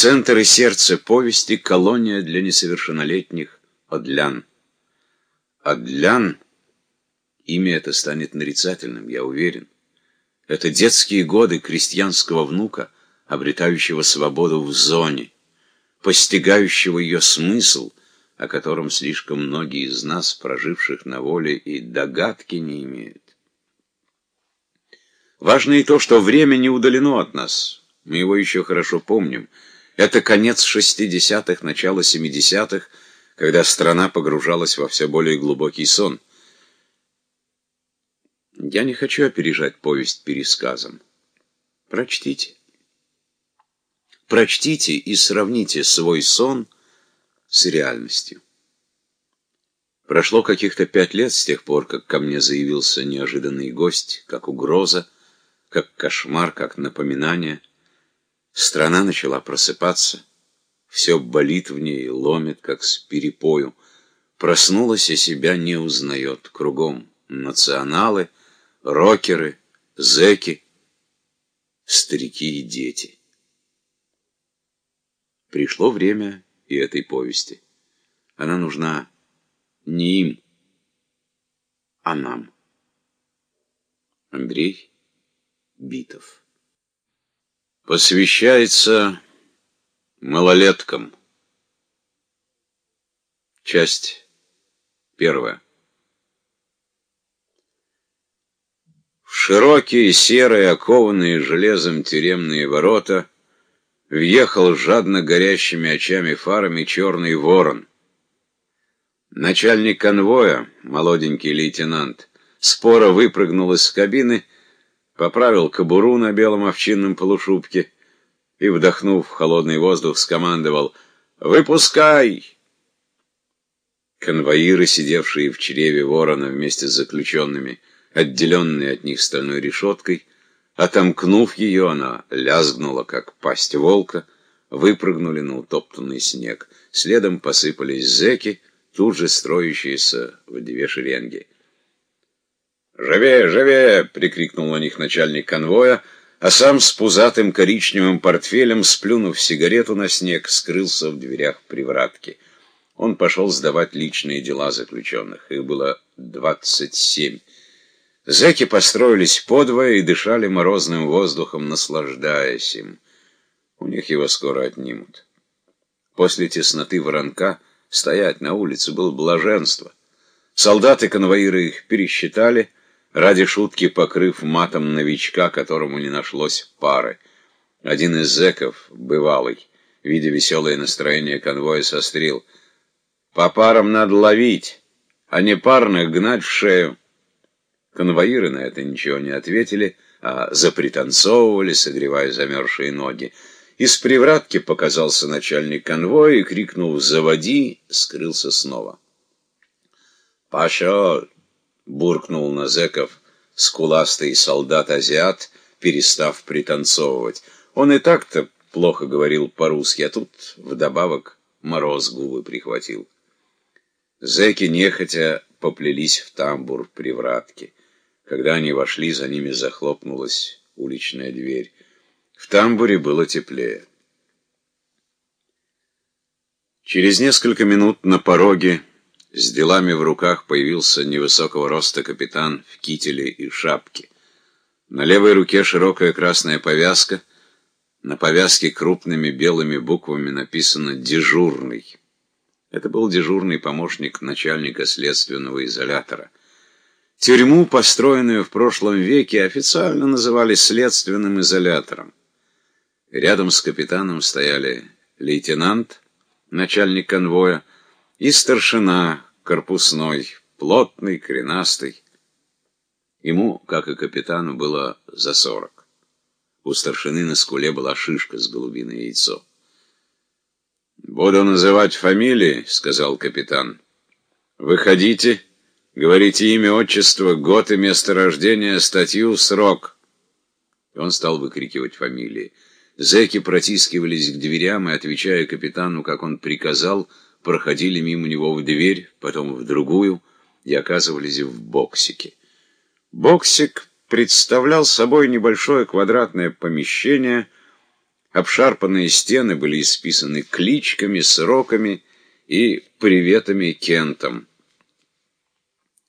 Центр и сердце повести — колония для несовершеннолетних Одлян. Одлян — имя это станет нарицательным, я уверен. Это детские годы крестьянского внука, обретающего свободу в зоне, постигающего ее смысл, о котором слишком многие из нас, проживших на воле, и догадки не имеют. Важно и то, что время не удалено от нас. Мы его еще хорошо помним. Это конец 60-х, начало 70-х, когда страна погружалась во все более глубокий сон. Я не хочу опережать повесть пересказом. Прочтите. Прочтите и сравните свой сон с реальностью. Прошло каких-то пять лет с тех пор, как ко мне заявился неожиданный гость, как угроза, как кошмар, как напоминание. Страна начала просыпаться. Все болит в ней, ломит, как с перепою. Проснулась и себя не узнает. Кругом националы, рокеры, зэки, старики и дети. Пришло время и этой повести. Она нужна не им, а нам. Андрей Битов. Посвящается малолеткам. Часть первая. В широкие серые, окованные железом тюремные ворота въехал жадно горящими очами фарами черный ворон. Начальник конвоя, молоденький лейтенант, споро выпрыгнул из кабины поправил кобуру на белом овчинном полушубке и, вдохнув холодный воздух, скомандовал «Выпускай!». Конвоиры, сидевшие в чреве ворона вместе с заключенными, отделенные от них стальной решеткой, отомкнув ее, она лязгнула, как пасть волка, выпрыгнули на утоптанный снег. Следом посыпались зеки, тут же строящиеся в две шеренги. «Живее, живее!» — прикрикнул на них начальник конвоя, а сам с пузатым коричневым портфелем, сплюнув сигарету на снег, скрылся в дверях привратки. Он пошел сдавать личные дела заключенных. Их было двадцать семь. Зэки построились подвое и дышали морозным воздухом, наслаждаясь им. У них его скоро отнимут. После тесноты воронка стоять на улице было блаженство. Солдаты-конвоиры их пересчитали — ради шутки покрыв матом новичка, которому не нашлось пары. Один из зэков, бывалый, видя веселое настроение конвоя, сострил. «По парам надо ловить, а не парных гнать в шею». Конвоиры на это ничего не ответили, а запританцовывали, согревая замерзшие ноги. Из привратки показался начальник конвоя и, крикнув «Заводи!», скрылся снова. «Пошел!» Буркнул на зэков скуластый солдат-азиат, перестав пританцовывать. Он и так-то плохо говорил по-русски, а тут вдобавок мороз губы прихватил. Зэки нехотя поплелись в тамбур привратки. Когда они вошли, за ними захлопнулась уличная дверь. В тамбуре было теплее. Через несколько минут на пороге с делами в руках появился невысокого роста капитан в кителе и шапке. На левой руке широкая красная повязка. На повязке крупными белыми буквами написано «Дежурный». Это был дежурный помощник начальника следственного изолятора. Тюрьму, построенную в прошлом веке, официально называли следственным изолятором. Рядом с капитаном стояли лейтенант, начальник конвоя, и старшина, корпусной, плотный, коренастый. Ему, как и капитану, было за сорок. У старшины на скуле была шишка с голубиное яйцо. «Буду называть фамилии», — сказал капитан. «Выходите, говорите имя, отчество, год и место рождения, статью, срок». Он стал выкрикивать фамилии. Зэки протискивались к дверям и, отвечая капитану, как он приказал, — проходили мимо него в дверь, потом в другую и оказывались в боксике. Боксик представлял собой небольшое квадратное помещение, Обшарпанные стены были исписаны кличками, сроками и приветами Кентом.